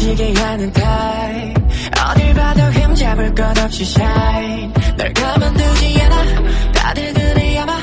빠지게 하는 타입. 어딜 봐도 흠잡을 것 없이 shine. 널 가만두지 않아. 다들 그래 아마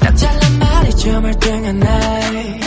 다 잘난 말이 좀 얼등한 나이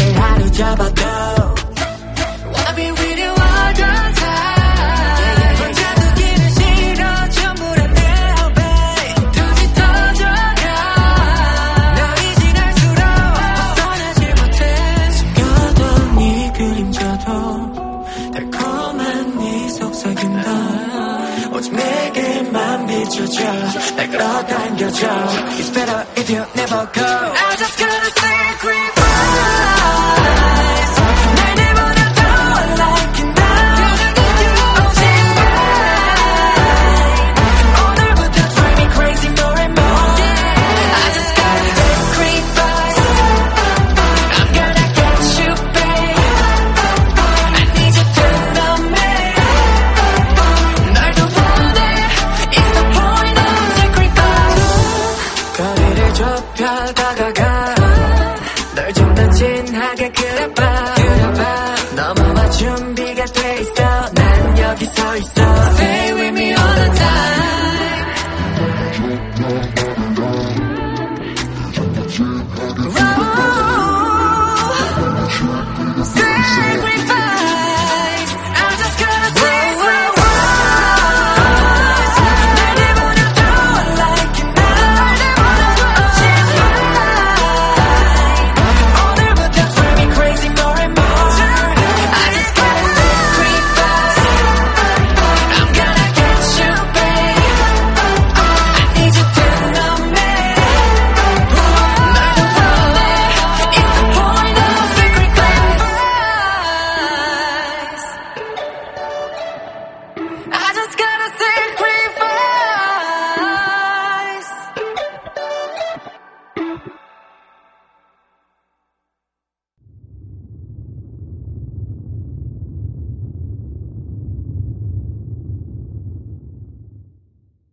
접어도 Wanna be with you all the time. 혼자 두기는 싫어 전부 다내 babe 더 짙어져가. 널 이진할수록 벗어나지 못해. 숨겨둔 네 그림자도 달콤한 네 속삭임도 오직 내게만 비춰줘. 날 끌어당겨줘. It's better if you never go que quede paz.